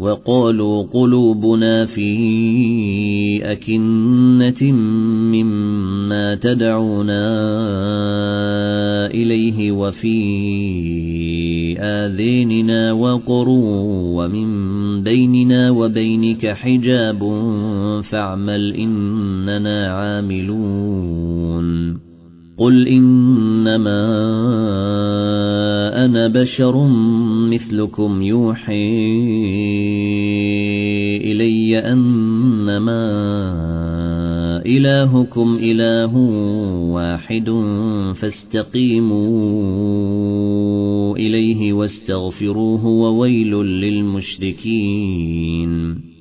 وقالوا قلوبنا في أكنة مما تدعونا إليه وفي آذيننا وقر ومن بيننا وبينك حجاب فاعمل إننا عاملون قل إنما أنا بشر مثلكم يوحي إلي أنما إلهكم إله واحد فاستقيموا إليه واستغفروه وويل للمشركين.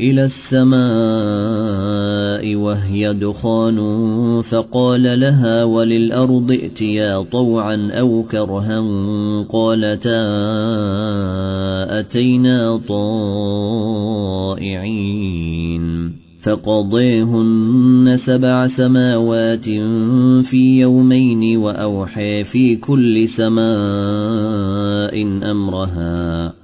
إلى السماء وهي دخان فقال لها وللأرض ائتيا طوعا أو كرها قالتا أتينا طائعين فقضيهن سبع سماوات في يومين وأوحي في كل سماء أمرها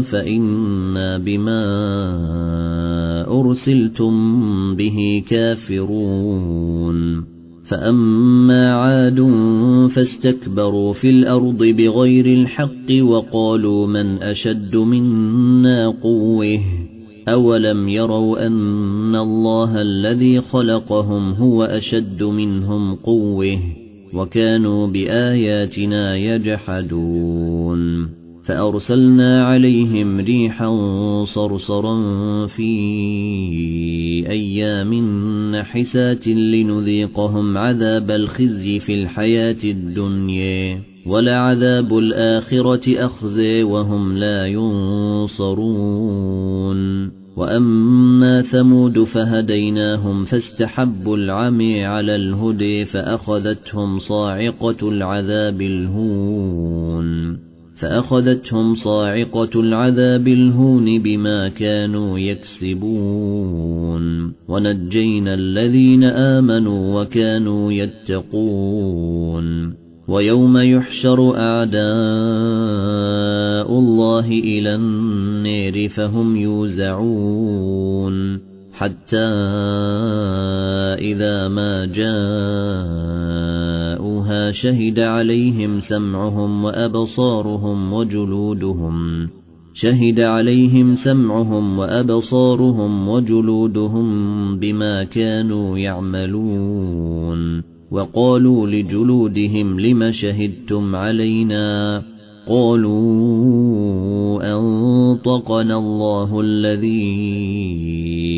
فإنا بما أرسلتم به كافرون. فأما عاد فاستكبروا في الأرض بغير الحق وقالوا من أشد منا قوة. أولم يروا أن الله الذي خلقهم هو أشد منهم قوة. وكانوا بآياتنا يجحدون. فأرسلنا عليهم ريحا صرصرا في أيام نحسات لنذيقهم عذاب الخزي في الحياة الدنيا ولعذاب الآخرة أخزي وهم لا ينصرون وأما ثمود فهديناهم فاستحبوا العمي على الهدي فأخذتهم صاعقة العذاب الهون فأخذتهم صاعقة العذاب الهون بما كانوا يكسبون. ونجينا الذين آمنوا وكانوا يتقون. ويوم يحشر أعداء الله إلى النير فهم يوزعون. حتى إذا ما جاءوها شهد عليهم سمعهم وأبصارهم وجلودهم. شهد عليهم سمعهم وأبصارهم وجلودهم بما كانوا يعملون. وقالوا لجلودهم لم شهدتم علينا؟ قالوا أنطقنا الله الذي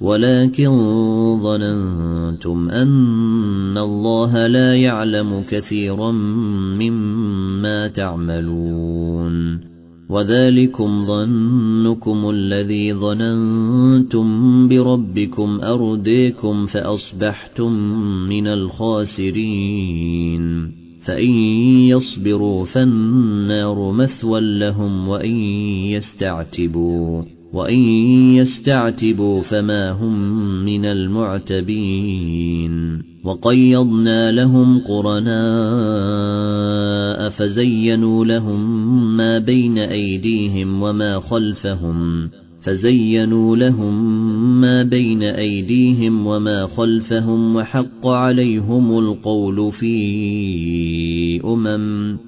ولكن ظننتم أن الله لا يعلم كثيرا مما تعملون. وذلكم ظنكم الذي ظننتم بربكم أرديكم فأصبحتم من الخاسرين. فإن يصبروا فالنار مثوى لهم وإن يستعتبوا. وإن يستعتبوا فما هم من المعتبين. وقيضنا لهم قرناء فزينوا لهم ما بين أيديهم وما خلفهم. فزينوا لهم ما بين أيديهم وما خلفهم وحق عليهم القول في أمم.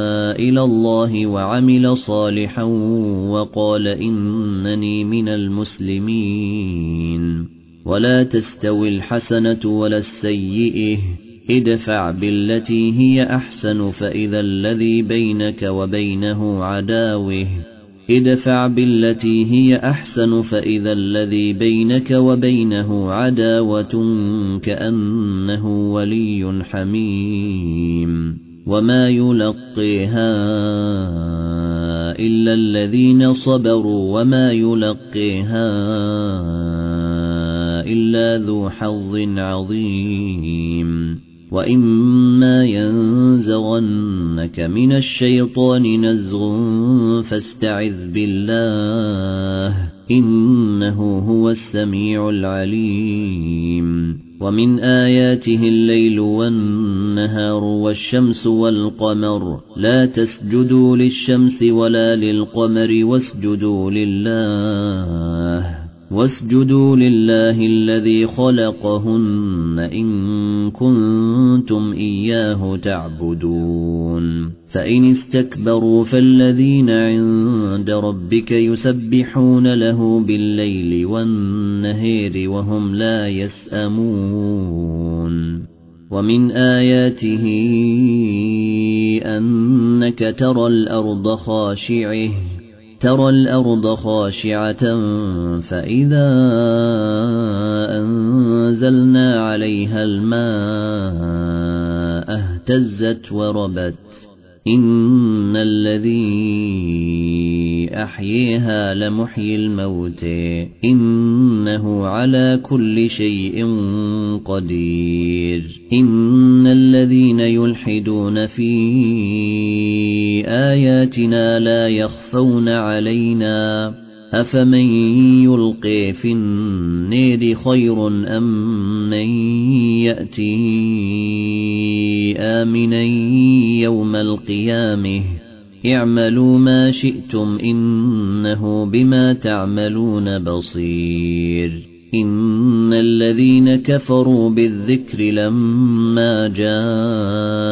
إلى الله وعمل صالحا وقال إنني من المسلمين. ولا تستوي الحسنة ولا السيئة ادفع بالتي هي أحسن فإذا الذي بينك وبينه عداوة. ادفع بالتي هي أحسن فإذا الذي بينك وبينه عداوة كأنه ولي حميم. وما يلقيها الا الذين صبروا وما يلقيها الا ذو حظ عظيم واما ينزغنك من الشيطان نزغ فاستعذ بالله انه هو السميع العليم ومن آياته الليل والنهار والشمس والقمر. لا تسجدوا للشمس ولا للقمر واسجدوا لله. واسجدوا لله الذي خلقهن إن كنتم إياه تعبدون. فإن استكبروا فالذين عند ربك يسبحون له بالليل والنهير وهم لا يسأمون. ومن آياته أنك ترى الأرض خاشعة. ترى الأرض خاشعة فإذا أنزلنا عليها الماء اهتزت وربت. إن الذي أحييها لمحيي الموت إنه على كل شيء قدير إن الذين يلحدون في آياتنا لا يخفون علينا أفمن يلقي في النير خير أم من يأتي آمنا يوم القيامه اعملوا ما شئتم إنه بما تعملون بصير إن الذين كفروا بالذكر لما جاءهم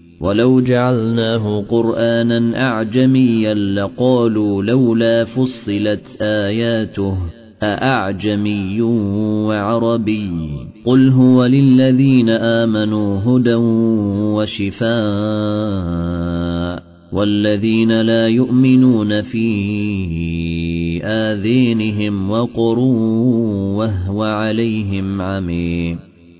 ولو جعلناه قرآنا أعجميا لقالوا لولا فصلت آياته أأعجمي وعربي قل هو للذين آمنوا هدى وشفاء والذين لا يؤمنون في آذينهم وقر وهو عليهم عمي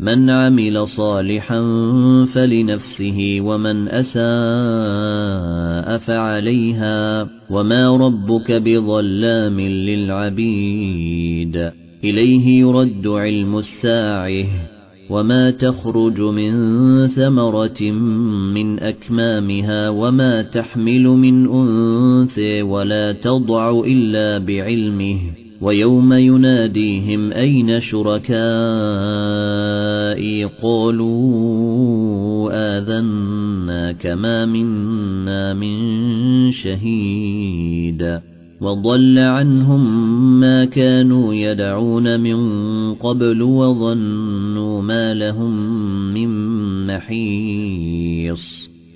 من عمل صالحا فلنفسه ومن أساء فعليها وما ربك بظلام للعبيد. إليه يرد علم الساعة وما تخرج من ثمرة من أكمامها وما تحمل من أنثى ولا تضع إلا بعلمه. ويوم يناديهم أين شركائي قالوا آذنا كما منا من شهيد وضل عنهم ما كانوا يدعون من قبل وظنوا ما لهم من محيص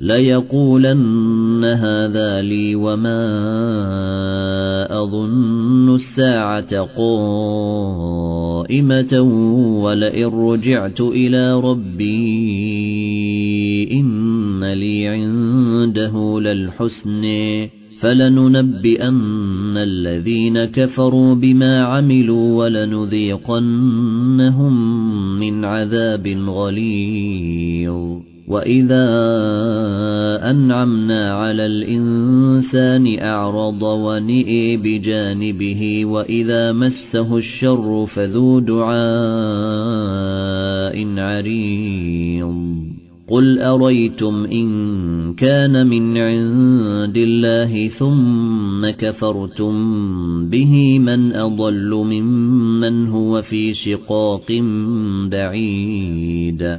ليقولن هذا لي وما أظن الساعة قائمة ولئن رجعت إلى ربي إن لي عنده للحسن فلننبئن الذين كفروا بما عملوا ولنذيقنهم من عذاب غليظ وإذا أنعمنا على الإنسان أعرض ونئي بجانبه وإذا مسه الشر فذو دعاء عريض قل أريتم إن كان من عند الله ثم كفرتم به من أضل ممن هو في شقاق بعيد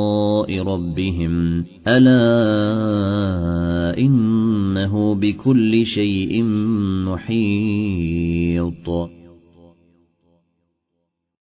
ربهم. ألا إنه بكل شيء محيط.